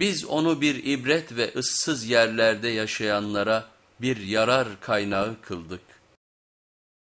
Biz onu bir ibret ve ıssız yerlerde yaşayanlara bir yarar kaynağı kıldık.